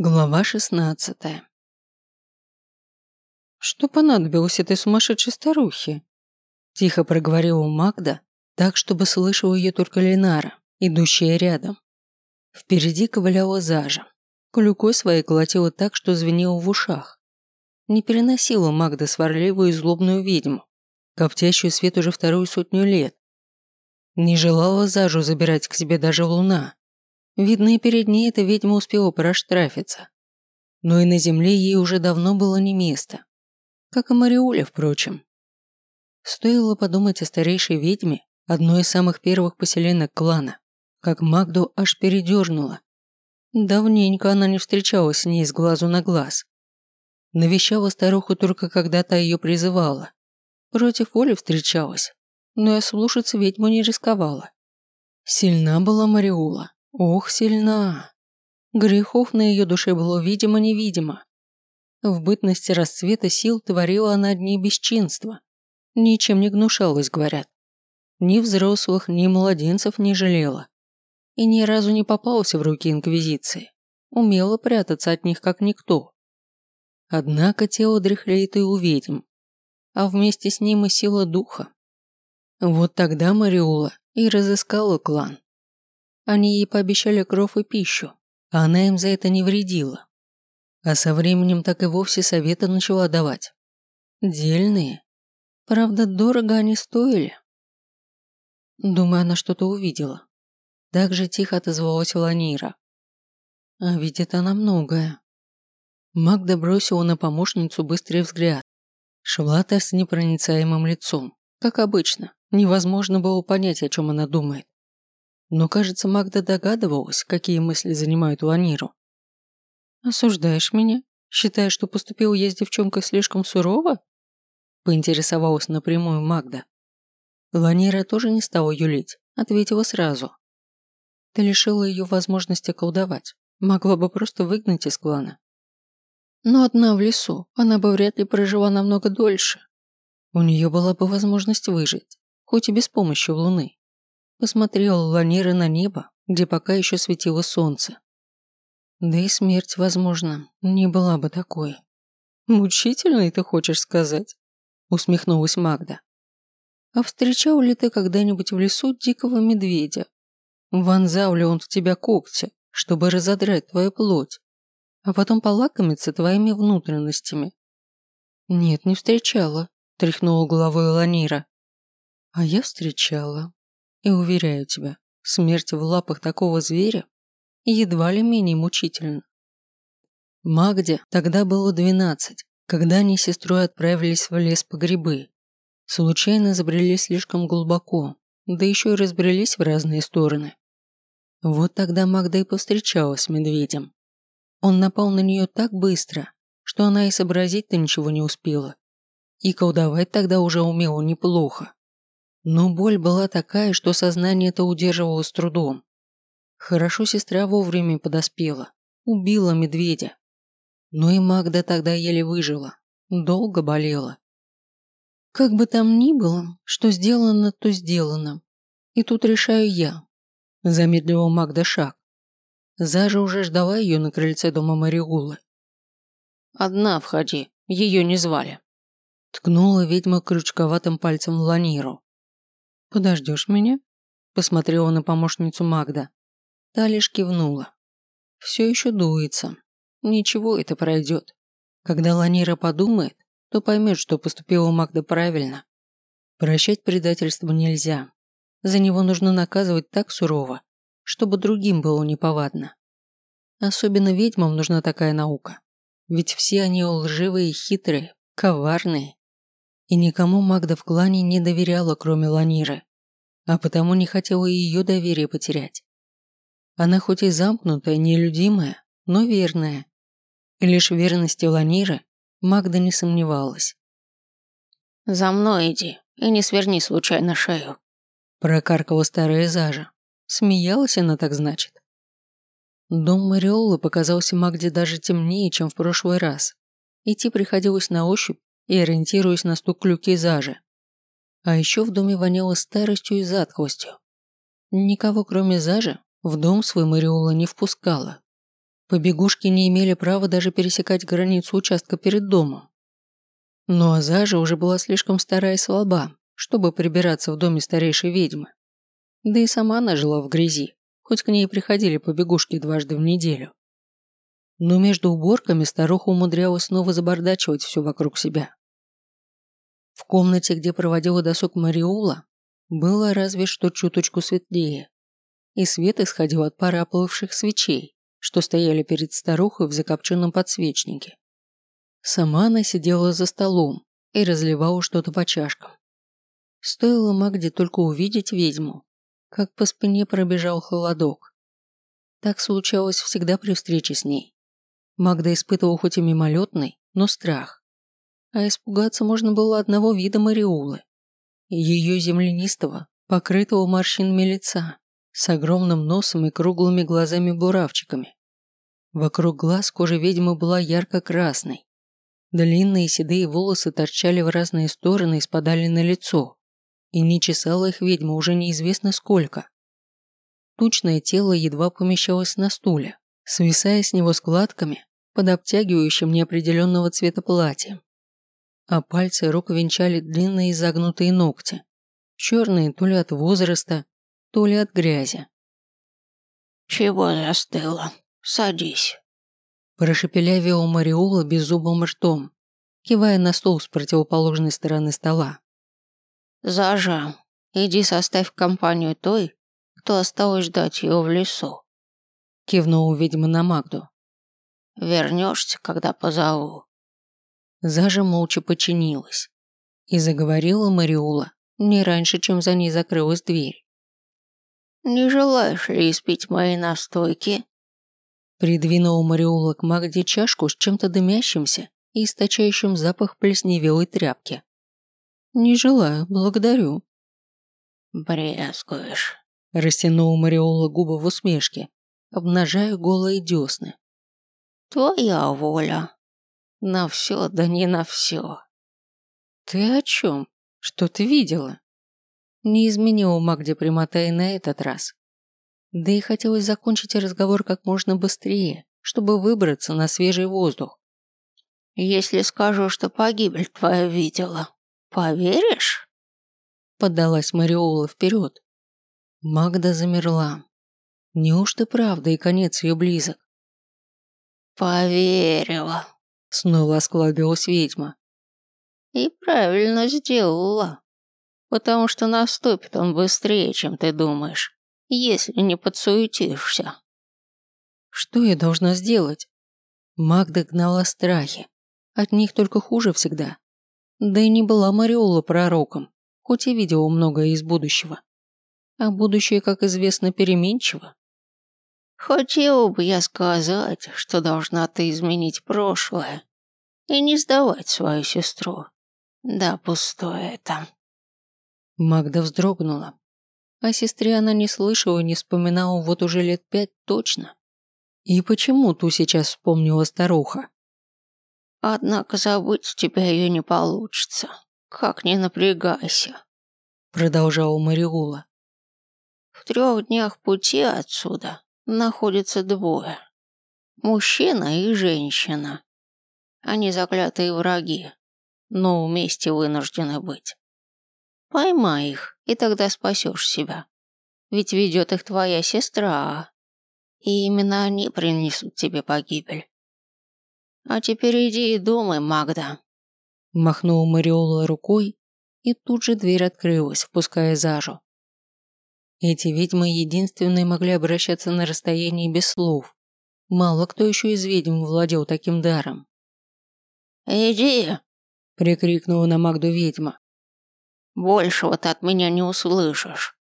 Глава шестнадцатая. «Что понадобилось этой сумасшедшей старухе?» Тихо проговорила Магда, так, чтобы слышал ее только Ленара, идущая рядом. Впереди ковыляла Зажа. Клюкой своей колотила так, что звенело в ушах. Не переносила Магда сварливую и злобную ведьму, коптящую свет уже вторую сотню лет. Не желала Зажу забирать к себе даже луна, Видно, и перед ней эта ведьма успела проштрафиться. Но и на земле ей уже давно было не место. Как и Мариуле, впрочем. Стоило подумать о старейшей ведьме, одной из самых первых поселенок клана, как Магду аж передернула. Давненько она не встречалась с ней с глазу на глаз. Навещала старуху только когда та ее призывала. Против воли встречалась, но и слушаться ведьму не рисковала. Сильна была Мариула, Ох, сильна. Грехов на ее душе было видимо-невидимо. В бытности расцвета сил творила она одни бесчинства. Ничем не гнушалась, говорят. Ни взрослых, ни младенцев не жалела. И ни разу не попался в руки Инквизиции. Умела прятаться от них, как никто. Однако тело дряхлеет и у. А вместе с ним и сила духа. Вот тогда Мариула и разыскала клан. Они ей пообещали кров и пищу, а она им за это не вредила. А со временем так и вовсе советы начала давать. Дельные. Правда, дорого они стоили. Думаю, она что-то увидела. Так же тихо отозвалась Ланира. А видит она многое. Магда бросила на помощницу быстрый взгляд. Шла та с непроницаемым лицом. Как обычно, невозможно было понять, о чем она думает. Но, кажется, Магда догадывалась, какие мысли занимают Ланиру. «Осуждаешь меня? Считаешь, что поступил я с девчонкой слишком сурово?» Поинтересовалась напрямую Магда. Ланира тоже не стала юлить, ответила сразу. «Ты лишила ее возможности колдовать. Могла бы просто выгнать из клана. Но одна в лесу, она бы вряд ли прожила намного дольше. У нее была бы возможность выжить, хоть и без помощи луны. Посмотрела Ланира на небо, где пока еще светило солнце. Да и смерть, возможно, не была бы такой. «Мучительной, ты хочешь сказать?» усмехнулась Магда. «А встречал ли ты когда-нибудь в лесу дикого медведя? Вонзал ли он в тебя когти, чтобы разодрать твою плоть, а потом полакомиться твоими внутренностями?» «Нет, не встречала», – тряхнула головой Ланира. «А я встречала», и уверяю тебя, смерть в лапах такого зверя едва ли менее мучительна. Магде тогда было двенадцать, когда они с сестрой отправились в лес по грибы. Случайно забрели слишком глубоко, да еще и разбрелись в разные стороны. Вот тогда Магда и повстречалась с медведем. Он напал на нее так быстро, что она и сообразить-то ничего не успела. И колдовать тогда уже умела неплохо. Но боль была такая, что сознание это удерживало с трудом. Хорошо сестра вовремя подоспела, убила медведя. Но и Магда тогда еле выжила, долго болела. Как бы там ни было, что сделано, то сделано. И тут решаю я. Замедлила Магда шаг. Зажа уже ждала ее на крыльце дома Мариулы. «Одна входи, ее не звали», ткнула ведьма крючковатым пальцем в Ланиру. «Подождешь меня?» Посмотрела на помощницу Магда. Та лишь кивнула. Все еще дуется. Ничего, это пройдет. Когда Ланира подумает, то поймет, что поступила Магда правильно. Прощать предательство нельзя. За него нужно наказывать так сурово, чтобы другим было неповадно. Особенно ведьмам нужна такая наука. Ведь все они лживые, хитрые, коварные и никому Магда в клане не доверяла, кроме Ланиры, а потому не хотела и ее доверие потерять. Она хоть и замкнутая, нелюдимая, но верная. И лишь в верности Ланиры Магда не сомневалась. «За мной иди и не сверни случайно шею», прокаркала старая Зажа. Смеялась она так, значит. Дом Мариолы показался Магде даже темнее, чем в прошлый раз. Идти приходилось на ощупь, и ориентируясь на стук клюки зажи. А еще в доме воняло старостью и затхлостью. Никого, кроме зажи, в дом свой Мариола не впускала. Побегушки не имели права даже пересекать границу участка перед домом. Но Азажа уже была слишком старая и слаба, чтобы прибираться в доме старейшей ведьмы. Да и сама она жила в грязи, хоть к ней приходили побегушки дважды в неделю. Но между уборками старуха умудрялась снова забардачивать все вокруг себя. Комнате, где проводила досуг Мариула, было разве что чуточку светлее, и свет исходил от пары оплывших свечей, что стояли перед старухой в закопченном подсвечнике. Сама она сидела за столом и разливала что-то по чашкам. Стоило Магде только увидеть ведьму, как по спине пробежал холодок. Так случалось всегда при встрече с ней. Магда испытывала хоть и мимолетный, но страх а испугаться можно было одного вида Мариулы. Ее землянистого, покрытого морщинами лица, с огромным носом и круглыми глазами-буравчиками. Вокруг глаз кожа ведьмы была ярко-красной. Длинные седые волосы торчали в разные стороны и спадали на лицо. И не чесала их ведьма уже неизвестно сколько. Тучное тело едва помещалось на стуле, свисая с него складками под обтягивающим неопределенного цвета платьем а пальцы рук венчали длинные изогнутые ногти, черные то ли от возраста, то ли от грязи. «Чего застыла? Садись», прошепелявила Мариола беззубым ртом, кивая на стол с противоположной стороны стола. «Зажа, иди составь компанию той, кто осталось ждать ее в лесу», кивнул ведьма на Магду. «Вернешься, когда позову». Зажа молча подчинилась. И заговорила Мариула не раньше, чем за ней закрылась дверь. «Не желаешь ли испить мои настойки?» Придвинула Мариула к Магде чашку с чем-то дымящимся и источающим запах плесневелой тряпки. «Не желаю, благодарю». «Брезгуешь», – растянула Мариола губы в усмешке, обнажая голые десны. «Твоя воля», на все, да не на все. Ты о чем? Что ты видела? Не изменила Магде прямота и на этот раз. Да и хотелось закончить разговор как можно быстрее, чтобы выбраться на свежий воздух. Если скажу, что погибель твоя видела, поверишь? Подалась Мариола вперед. Магда замерла. Неужто правда и конец ее близок? Поверила, Снова осклабилась ведьма. И правильно сделала. Потому что наступит он быстрее, чем ты думаешь, если не подсуетишься. Что я должна сделать? Магда гнала страхи. От них только хуже всегда. Да и не была Мариола пророком, хоть и видела многое из будущего. А будущее, как известно, переменчиво. Хотел бы я сказать, что должна ты изменить прошлое и не сдавать свою сестру. Да, пустое это. Магда вздрогнула. О сестре она не слышала не вспоминала вот уже лет пять точно. И почему ту сейчас вспомнила старуха? Однако забыть тебя ее не получится. Как не напрягайся. Продолжала Мариула. В трех днях пути отсюда находятся двое. Мужчина и женщина. Они заклятые враги, но вместе вынуждены быть. Поймай их, и тогда спасешь себя. Ведь ведет их твоя сестра, и именно они принесут тебе погибель. А теперь иди и думай, Магда. Махнула Мариола рукой, и тут же дверь открылась, впуская Зажу. Эти ведьмы единственные могли обращаться на расстоянии без слов. Мало кто еще из ведьм владел таким даром. «Иди!» – прикрикнула на Магду ведьма. «Большего ты от меня не услышишь».